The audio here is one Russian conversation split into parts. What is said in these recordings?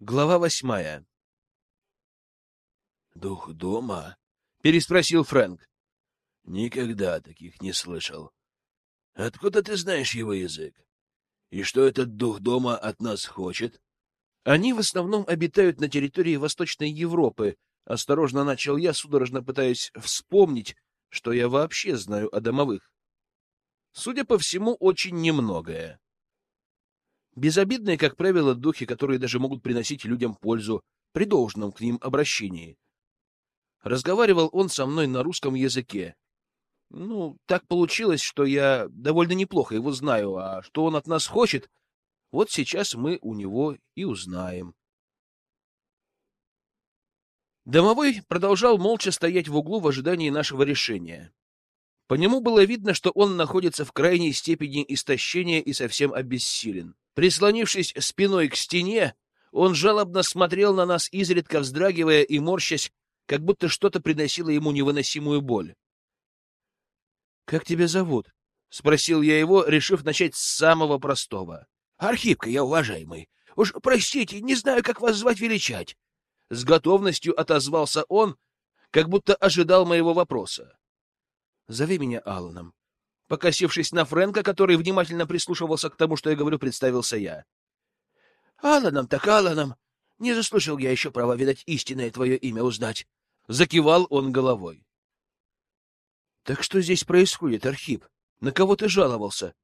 Глава восьмая. «Дух дома?» — переспросил Фрэнк. «Никогда таких не слышал. Откуда ты знаешь его язык? И что этот дух дома от нас хочет?» «Они в основном обитают на территории Восточной Европы», — осторожно начал я, судорожно пытаясь вспомнить, что я вообще знаю о домовых. Судя по всему, очень немногое. Безобидные, как правило, духи, которые даже могут приносить людям пользу при должном к ним обращении. Разговаривал он со мной на русском языке. Ну, так получилось, что я довольно неплохо его знаю, а что он от нас хочет, вот сейчас мы у него и узнаем. Домовой продолжал молча стоять в углу в ожидании нашего решения. По нему было видно, что он находится в крайней степени истощения и совсем обессилен. Прислонившись спиной к стене, он жалобно смотрел на нас, изредка вздрагивая и морщась, как будто что-то приносило ему невыносимую боль. — Как тебя зовут? — спросил я его, решив начать с самого простого. — Архипка, я уважаемый. Уж простите, не знаю, как вас звать величать. С готовностью отозвался он, как будто ожидал моего вопроса. — Зови меня Алланом. Покосившись на Фрэнка, который внимательно прислушивался к тому, что я говорю, представился я. — Алланом так Алланом. Не заслужил я еще права, видать, истинное твое имя узнать. Закивал он головой. — Так что здесь происходит, Архип? На кого ты жаловался?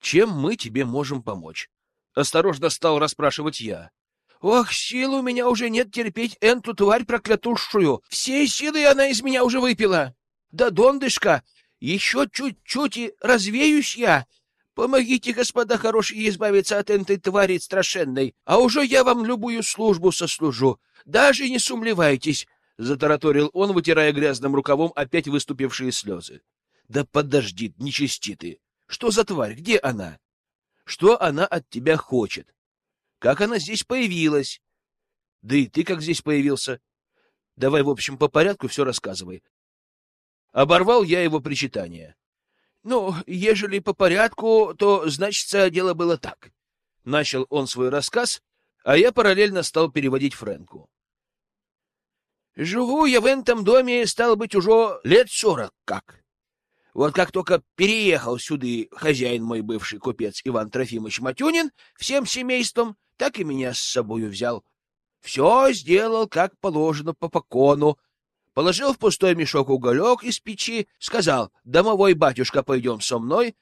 Чем мы тебе можем помочь? Осторожно стал расспрашивать я. — Ох, сил у меня уже нет терпеть эту тварь проклятущую. Все силы она из меня уже выпила. Да, дондышка, еще чуть-чуть и развеюсь я. Помогите, господа хорошие, избавиться от этой твари страшенной, а уже я вам любую службу сослужу. Даже не сумлевайтесь, — затараторил он, вытирая грязным рукавом опять выступившие слезы. — Да подожди, нечисти ты! Что за тварь? Где она? Что она от тебя хочет? Как она здесь появилась? Да и ты как здесь появился? Давай, в общем, по порядку все рассказывай. Оборвал я его причитание. Ну, ежели по порядку, то, значит, дело было так. Начал он свой рассказ, а я параллельно стал переводить Фрэнку. Живу я в этом доме, стало быть, уже лет сорок как. Вот как только переехал сюда хозяин мой бывший купец Иван Трофимович Матюнин всем семейством, так и меня с собою взял. Все сделал, как положено по покону, положил в пустой мешок уголек из печи, сказал, «Домовой батюшка, пойдем со мной».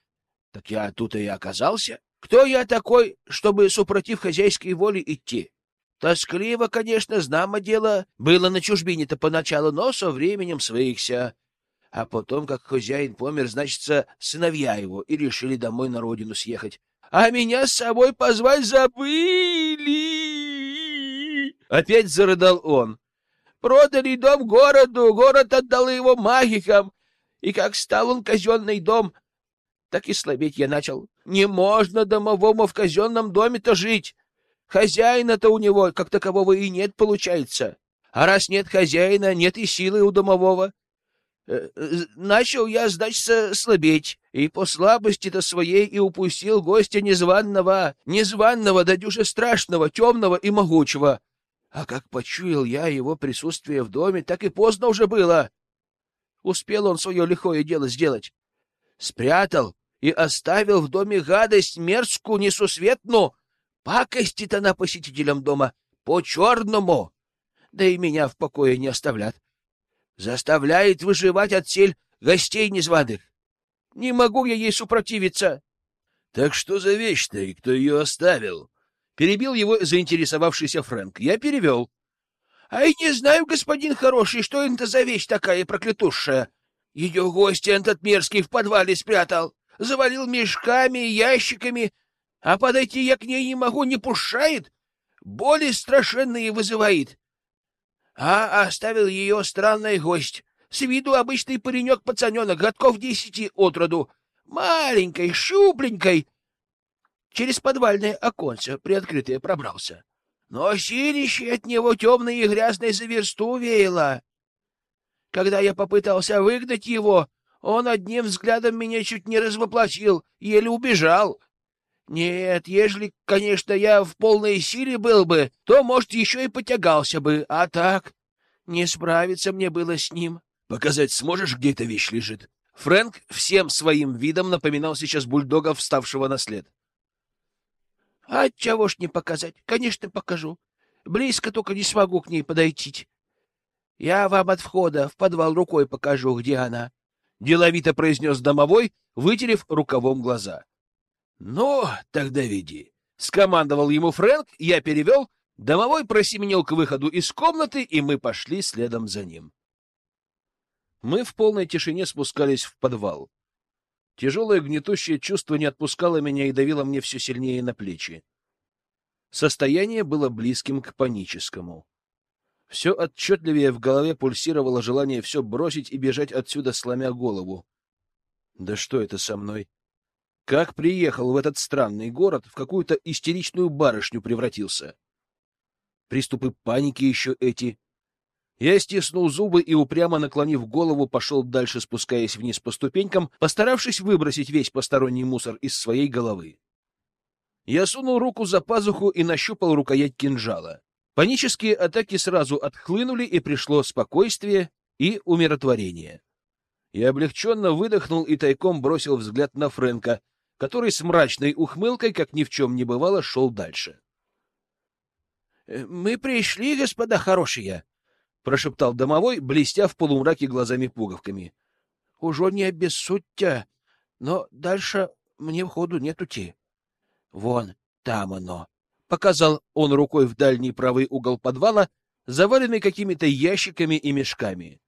Так я тут и оказался. Кто я такой, чтобы, супротив хозяйской воли, идти? Тоскливо, конечно, знамо дело, было на чужбине-то поначалу, но со временем свыкся. А потом, как хозяин помер, значится, сыновья его и решили домой на родину съехать. А меня с собой позвать забыли! Опять зарыдал он. Продали дом городу, город отдал его магикам. И как стал он казенный дом, так и слабеть я начал. Не можно домовому в казенном доме-то жить. Хозяина-то у него, как такового, и нет, получается. А раз нет хозяина, нет и силы у домового. Э, начал я, значит, слабеть, и по слабости-то своей и упустил гостя незваного, незваного, да дюже страшного, темного и могучего. А как почуял я его присутствие в доме, так и поздно уже было. Успел он свое лихое дело сделать. Спрятал и оставил в доме гадость мерзкую, несусветную. Пакостит она посетителям дома по-черному. Да и меня в покое не оставлят. Заставляет выживать от сель гостей незваных. Не могу я ей супротивиться. — Так что за вещь-то и кто ее оставил? Перебил его заинтересовавшийся Фрэнк. Я перевел. — А я не знаю, господин хороший, что это за вещь такая проклятущая. Ее гость этот мерзкий в подвале спрятал, завалил мешками и ящиками, а подойти я к ней не могу, не пушает, боли страшенные вызывает. А оставил ее странный гость, с виду обычный паренек-пацаненок, годков десяти от роду, маленькой, щупленькой, через подвальное оконце приоткрытое пробрался. Но силище от него темное и грязное за версту веяло. Когда я попытался выгнать его, он одним взглядом меня чуть не развоплотил, еле убежал. Нет, ежели, конечно, я в полной силе был бы, то, может, еще и потягался бы, а так не справиться мне было с ним. Показать сможешь, где эта вещь лежит? Фрэнк всем своим видом напоминал сейчас бульдога, вставшего на след. — А чего ж не показать? Конечно, покажу. Близко только не смогу к ней подойти. Я вам от входа в подвал рукой покажу, где она. Деловито произнес домовой, вытерев рукавом глаза. — Ну, тогда веди. Скомандовал ему Фрэнк, я перевел, домовой просеменил к выходу из комнаты, и мы пошли следом за ним. Мы в полной тишине спускались в подвал. Тяжелое гнетущее чувство не отпускало меня и давило мне все сильнее на плечи. Состояние было близким к паническому. Все отчетливее в голове пульсировало желание все бросить и бежать отсюда, сломя голову. Да что это со мной? Как приехал в этот странный город, в какую-то истеричную барышню превратился? Приступы паники еще эти, я стиснул зубы и, упрямо наклонив голову, пошел дальше, спускаясь вниз по ступенькам, постаравшись выбросить весь посторонний мусор из своей головы. Я сунул руку за пазуху и нащупал рукоять кинжала. Панические атаки сразу отхлынули, и пришло спокойствие и умиротворение. Я облегченно выдохнул и тайком бросил взгляд на Фрэнка, который с мрачной ухмылкой, как ни в чем не бывало, шел дальше. «Э, — Мы пришли, господа хорошие, — прошептал домовой, блестя в полумраке глазами-пуговками. — Уже не обессудьте, но дальше мне входу нет ути. Вон там оно. Показал он рукой в дальний правый угол подвала, заваленный какими-то ящиками и мешками.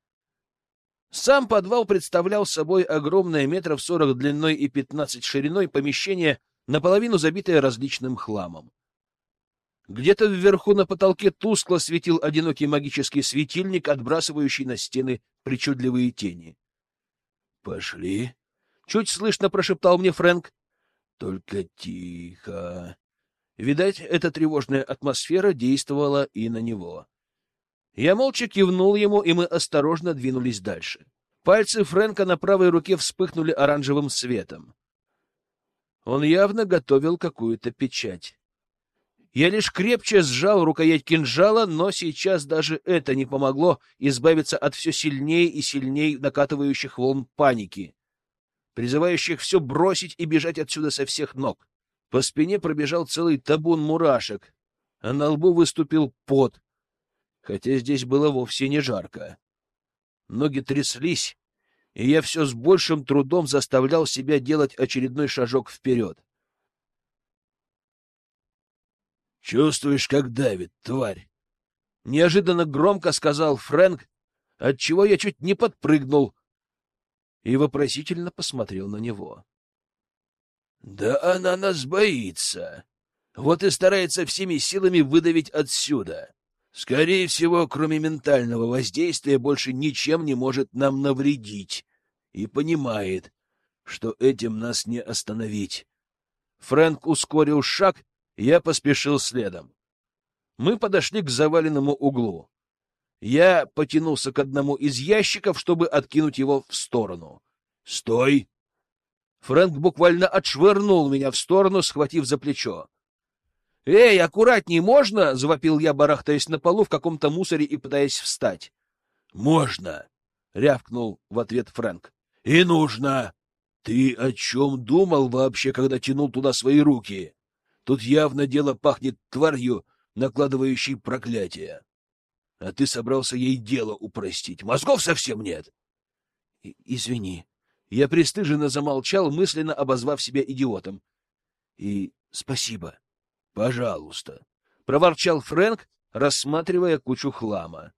Сам подвал представлял собой огромное метров сорок длиной и пятнадцать шириной помещение, наполовину забитое различным хламом. Где-то вверху на потолке тускло светил одинокий магический светильник, отбрасывающий на стены причудливые тени. «Пошли», — чуть слышно прошептал мне Фрэнк. «Только тихо». Видать, эта тревожная атмосфера действовала и на него. Я молча кивнул ему, и мы осторожно двинулись дальше. Пальцы Фрэнка на правой руке вспыхнули оранжевым светом. Он явно готовил какую-то печать. Я лишь крепче сжал рукоять кинжала, но сейчас даже это не помогло избавиться от все сильнее и сильнее накатывающих волн паники, призывающих все бросить и бежать отсюда со всех ног. По спине пробежал целый табун мурашек, а на лбу выступил пот, хотя здесь было вовсе не жарко. Ноги тряслись, и я все с большим трудом заставлял себя делать очередной шажок вперед. Чувствуешь, как давит, тварь? Неожиданно громко сказал Фрэнк, отчего я чуть не подпрыгнул и вопросительно посмотрел на него. Да она нас боится. Вот и старается всеми силами выдавить отсюда. Скорее всего, кроме ментального воздействия, больше ничем не может нам навредить. И понимает, что этим нас не остановить. Фрэнк ускорил шаг я поспешил следом. Мы подошли к заваленному углу. Я потянулся к одному из ящиков, чтобы откинуть его в сторону. «Стой!» Фрэнк буквально отшвырнул меня в сторону, схватив за плечо. «Эй, аккуратней можно?» — завопил я, барахтаясь на полу в каком-то мусоре и пытаясь встать. «Можно!» — рявкнул в ответ Фрэнк. «И нужно! Ты о чем думал вообще, когда тянул туда свои руки?» Тут явно дело пахнет тварью, накладывающей проклятие. А ты собрался ей дело упростить. Мозгов совсем нет. — Извини. Я пристыженно замолчал, мысленно обозвав себя идиотом. — И спасибо. — Пожалуйста. — проворчал Фрэнк, рассматривая кучу хлама.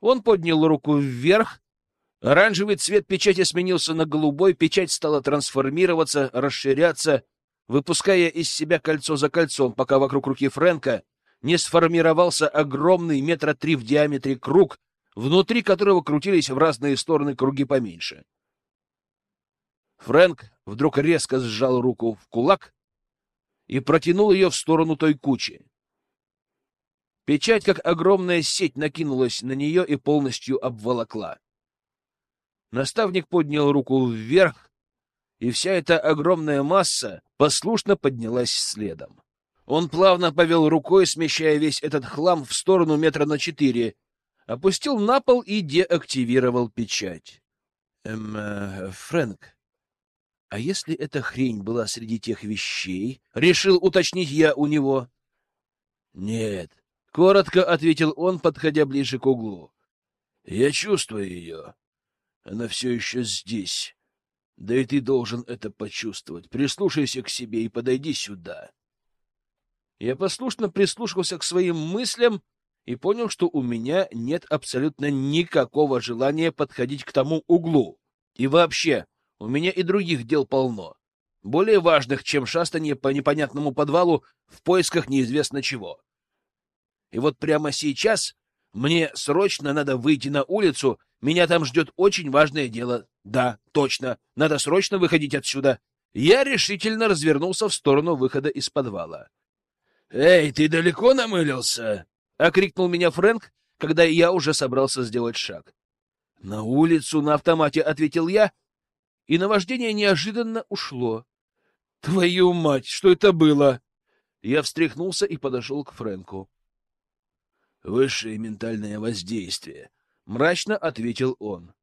Он поднял руку вверх. Оранжевый цвет печати сменился на голубой, печать стала трансформироваться, расширяться — выпуская из себя кольцо за кольцом, пока вокруг руки Фрэнка не сформировался огромный метра три в диаметре круг, внутри которого крутились в разные стороны круги поменьше. Фрэнк вдруг резко сжал руку в кулак и протянул ее в сторону той кучи. Печать, как огромная сеть, накинулась на нее и полностью обволокла. Наставник поднял руку вверх, и вся эта огромная масса послушно поднялась следом. Он плавно повел рукой, смещая весь этот хлам в сторону метра на четыре, опустил на пол и деактивировал печать. Эм, э, Фрэнк, а если эта хрень была среди тех вещей? Решил уточнить я у него. Нет, коротко ответил он, подходя ближе к углу. Я чувствую ее. Она все еще здесь. Да и ты должен это почувствовать. Прислушайся к себе и подойди сюда. Я послушно прислушался к своим мыслям и понял, что у меня нет абсолютно никакого желания подходить к тому углу. И вообще, у меня и других дел полно, более важных, чем шастание по непонятному подвалу в поисках неизвестно чего. И вот прямо сейчас мне срочно надо выйти на улицу, меня там ждет очень важное дело. Да, точно, надо срочно выходить отсюда. Я решительно развернулся в сторону выхода из подвала. «Эй, ты далеко намылился?» — окрикнул меня Фрэнк, когда я уже собрался сделать шаг. «На улицу на автомате», — ответил я, и наваждение неожиданно ушло. «Твою мать, что это было?» Я встряхнулся и подошел к Фрэнку. «Высшее ментальное воздействие», — мрачно ответил он.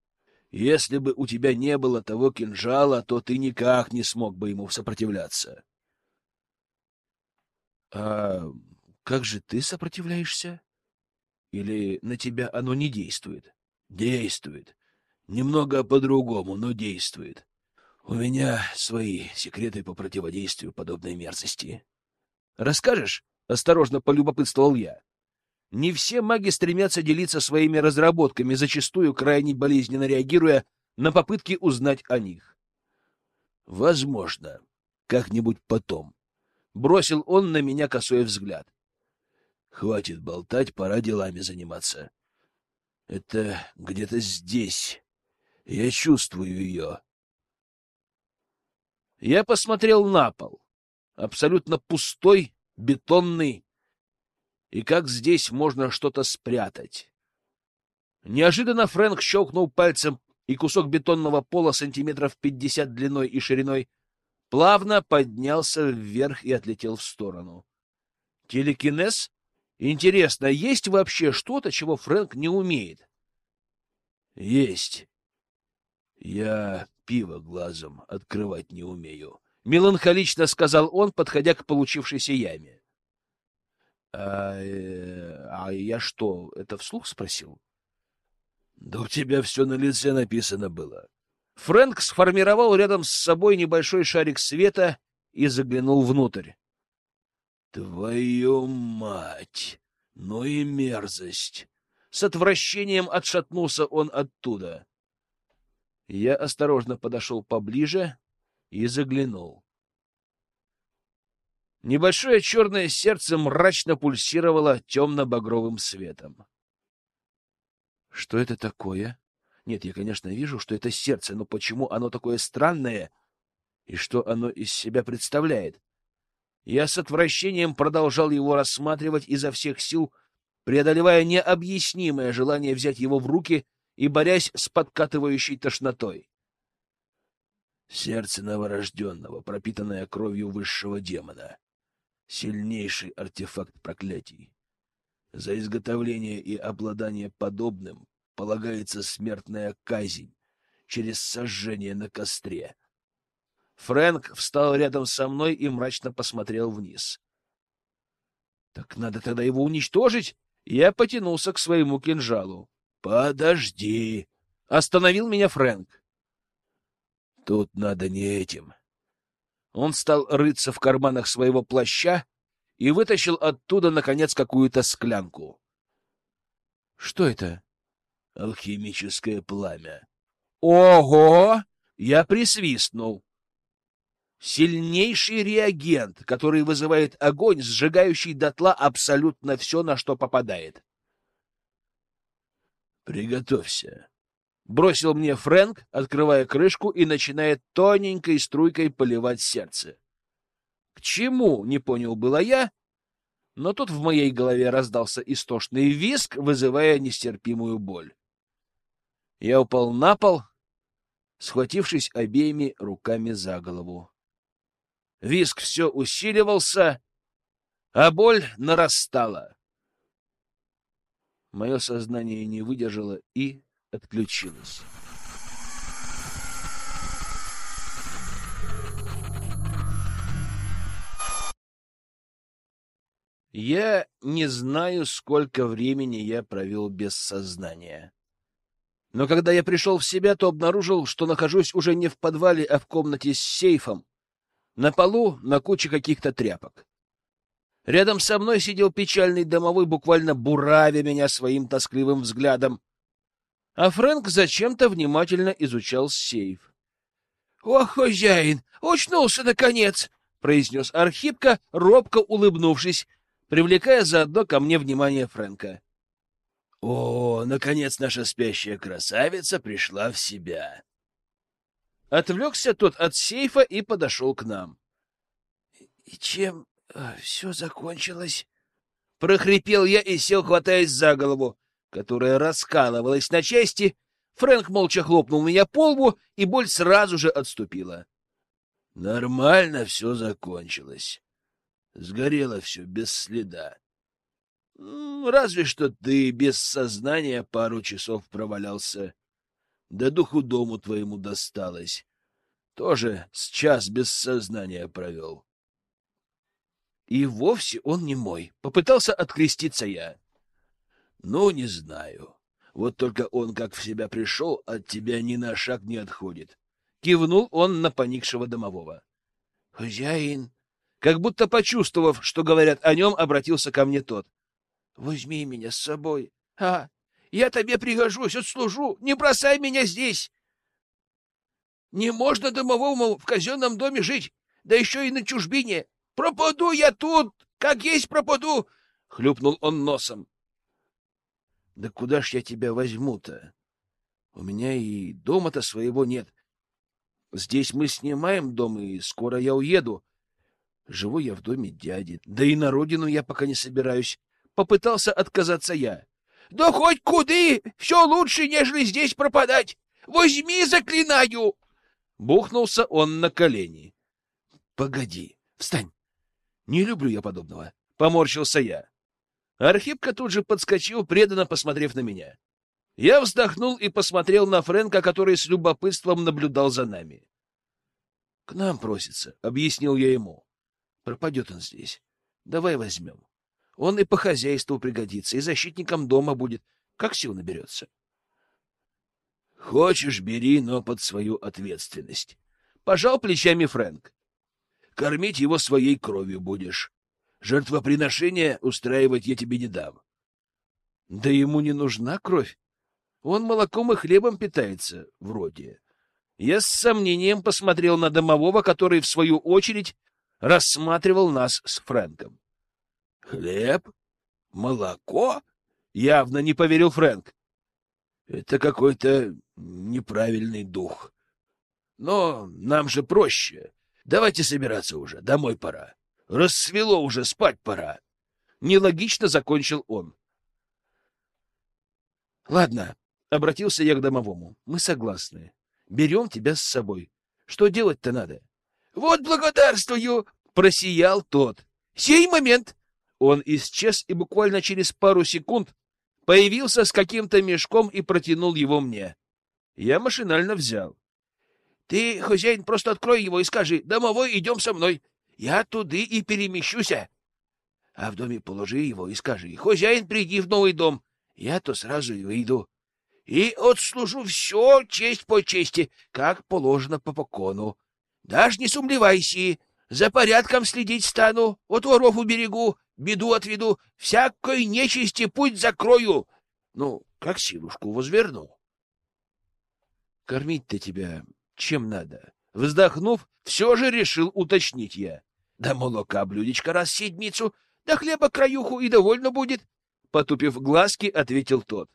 «Если бы у тебя не было того кинжала, то ты никак не смог бы ему сопротивляться». «А как же ты сопротивляешься? Или на тебя оно не действует?» «Действует. Немного по-другому, но действует. У меня свои секреты по противодействию подобной мерзости. Расскажешь? Осторожно полюбопытствовал я. Не все маги стремятся делиться своими разработками, зачастую крайне болезненно реагируя на попытки узнать о них. Возможно, как-нибудь потом. Бросил он на меня косой взгляд. Хватит болтать, пора делами заниматься. Это где-то здесь. Я чувствую ее. Я посмотрел на пол. Абсолютно пустой, бетонный. И как здесь можно что-то спрятать? Неожиданно Фрэнк щелкнул пальцем, и кусок бетонного пола сантиметров пятьдесят длиной и шириной плавно поднялся вверх и отлетел в сторону. Телекинез? Интересно, есть вообще что-то, чего Фрэнк не умеет? Есть. Я пиво глазом открывать не умею, меланхолично сказал он, подходя к получившейся яме. А, э, а я что, это вслух спросил? Да у тебя все на лице написано было. Фрэнк сформировал рядом с собой небольшой шарик света и заглянул внутрь. Твою мать! Ну и мерзость! С отвращением отшатнулся он оттуда. Я осторожно подошел поближе и заглянул. Небольшое черное сердце мрачно пульсировало темно-багровым светом. Что это такое? Нет, я, конечно, вижу, что это сердце, но почему оно такое странное и что оно из себя представляет? Я с отвращением продолжал его рассматривать изо всех сил, преодолевая необъяснимое желание взять его в руки и борясь с подкатывающей тошнотой. Сердце новорожденного, пропитанное кровью высшего демона. Сильнейший артефакт проклятий. За изготовление и обладание подобным полагается смертная казнь через сожжение на костре. Фрэнк встал рядом со мной и мрачно посмотрел вниз. — Так надо тогда его уничтожить? Я потянулся к своему кинжалу. Подожди, остановил меня Фрэнк. Тут надо не этим. Он стал рыться в карманах своего плаща и вытащил оттуда наконец какую-то склянку. Что это? Алхимическое пламя. Ого! Я присвистнул. Сильнейший реагент, который вызывает огонь, сжигающий дотла абсолютно все, на что попадает. Приготовься. Бросил мне Фрэнк, открывая крышку и начиная тоненькой струйкой поливать сердце. К чему, не понял было я, но тут в моей голове раздался истошный визг, вызывая нестерпимую боль. Я упал на пол схватившись обеими руками за голову. Виск все усиливался, а боль нарастала. Мое сознание не выдержало и отключилось. Я не знаю, сколько времени я провел без сознания. Но когда я пришел в себя, то обнаружил, что нахожусь уже не в подвале, а в комнате с сейфом. На полу на куче каких-то тряпок. Рядом со мной сидел печальный домовой, буквально буравя меня своим тоскливым взглядом. А Фрэнк зачем-то внимательно изучал сейф. — О, хозяин, очнулся наконец! — произнес Архипка, робко улыбнувшись, привлекая заодно ко мне внимание Фрэнка. «О, наконец наша спящая красавица пришла в себя!» Отвлекся тот от сейфа и подошел к нам. «И чем э, все закончилось?» Прохрипел я и сел, хватаясь за голову, которая раскалывалась на части. Фрэнк молча хлопнул меня по лбу, и боль сразу же отступила. «Нормально все закончилось. Сгорело все без следа. Разве что ты без сознания пару часов провалялся. Да духу дому твоему досталось. Тоже с час без сознания провел. И вовсе он не мой. Попытался откреститься я. Ну, не знаю. Вот только он, как в себя пришел, от тебя ни на шаг не отходит. Кивнул он на поникшего домового. — Хозяин, как будто почувствовав, что говорят о нем, обратился ко мне тот. — Возьми меня с собой. А, я тебе пригожусь, отслужу. Не бросай меня здесь. Не можно домовому в казенном доме жить, да еще и на чужбине. Пропаду я тут, как есть пропаду. Хлюпнул он носом. — Да куда ж я тебя возьму-то? У меня и дома-то своего нет. Здесь мы снимаем дом, и скоро я уеду. Живу я в доме дяди, да и на родину я пока не собираюсь. Попытался отказаться я. — Да хоть куды! Все лучше, нежели здесь пропадать! Возьми, заклинаю! Бухнулся он на колени. — Погоди, встань! Не люблю я подобного. Поморщился я. Архипка тут же подскочил, преданно посмотрев на меня. Я вздохнул и посмотрел на Фрэнка, который с любопытством наблюдал за нами. — К нам просится, — объяснил я ему. Пропадет он здесь. Давай возьмем. Он и по хозяйству пригодится, и защитником дома будет. Как сил наберется? Хочешь, бери, но под свою ответственность. Пожал плечами Фрэнк. Кормить его своей кровью будешь. Жертвоприношение устраивать я тебе не дам. Да ему не нужна кровь. Он молоком и хлебом питается, вроде. Я с сомнением посмотрел на домового, который, в свою очередь, рассматривал нас с Фрэнком. «Хлеб? Молоко?» — явно не поверил Фрэнк. «Это какой-то неправильный дух. Но нам же проще. Давайте собираться уже, домой пора. Рассвело уже, спать пора». Нелогично закончил он. «Ладно», — обратился я к домовому, — «мы согласны. Берем тебя с собой. Что делать-то надо?» Вот благодарствую, просиял тот. Сей момент. Он исчез и буквально через пару секунд появился с каким-то мешком и протянул его мне. Я машинально взял. Ты, хозяин, просто открой его и скажи: "Домовой, идем со мной". Я туды и перемещуся. А в доме положи его и скажи: "Хозяин, приди в новый дом". Я то сразу и выйду. И отслужу все честь по чести, как положено по покону. Даже не сумлевайся, за порядком следить стану, от воров уберегу, беду отведу, всякой нечисти путь закрою. Ну, как силушку возверну. Кормить-то тебя чем надо? Вздохнув, все же решил уточнить я. Да молока блюдечко раз седмицу, да хлеба краюху и довольно будет. Потупив глазки, ответил тот.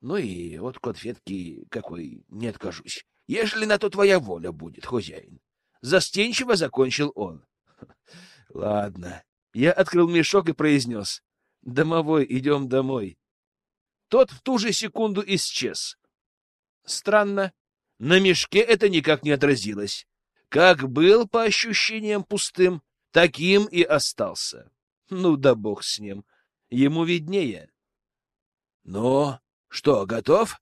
Ну и вот конфетки какой не откажусь, ежели на то твоя воля будет, хозяин. Застенчиво закончил он. Ладно. Я открыл мешок и произнес. Домовой, идем домой. Тот в ту же секунду исчез. Странно, На мешке это никак не отразилось. Как был, по ощущениям, пустым, таким и остался. Ну да бог с ним. Ему виднее. — Ну, что, готов?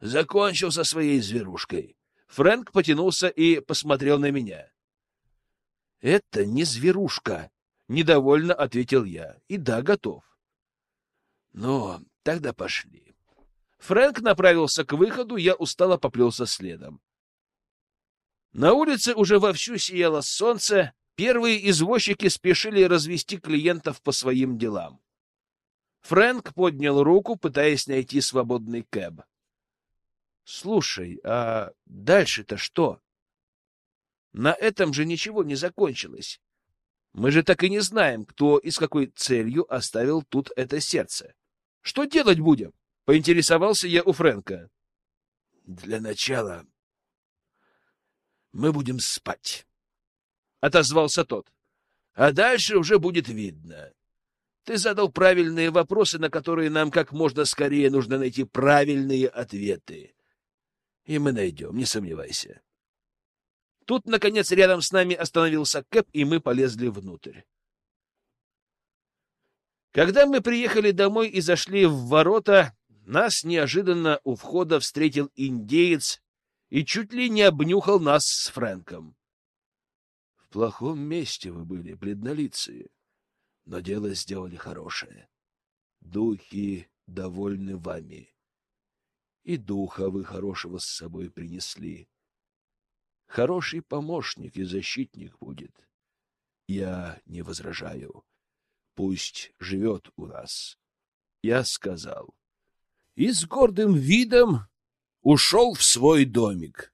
Закончил со своей зверушкой. Фрэнк потянулся и посмотрел на меня. — Это не зверушка, — недовольно ответил я. — И да, готов. — Ну, тогда пошли. Фрэнк направился к выходу, я устало поплелся следом. На улице уже вовсю сияло солнце, первые извозчики спешили развести клиентов по своим делам. Фрэнк поднял руку, пытаясь найти свободный кэб. — Слушай, а дальше-то что? На этом же ничего не закончилось. Мы же так и не знаем, кто и с какой целью оставил тут это сердце. Что делать будем? Поинтересовался я у Фрэнка. Для начала мы будем спать. Отозвался тот. А дальше уже будет видно. Ты задал правильные вопросы, на которые нам как можно скорее нужно найти правильные ответы. И мы найдем, не сомневайся. Тут, наконец, рядом с нами остановился Кэп, и мы полезли внутрь. Когда мы приехали домой и зашли в ворота, нас неожиданно у входа встретил индеец и чуть ли не обнюхал нас с Фрэнком. — В плохом месте вы были, бледнолицые, но дело сделали хорошее. Духи довольны вами, и духа вы хорошего с собой принесли. Хороший помощник и защитник будет. Я не возражаю. Пусть живет у нас. Я сказал — и с гордым видом ушел в свой домик.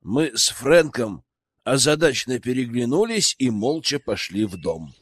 Мы с Фрэнком озадачно переглянулись и молча пошли в дом.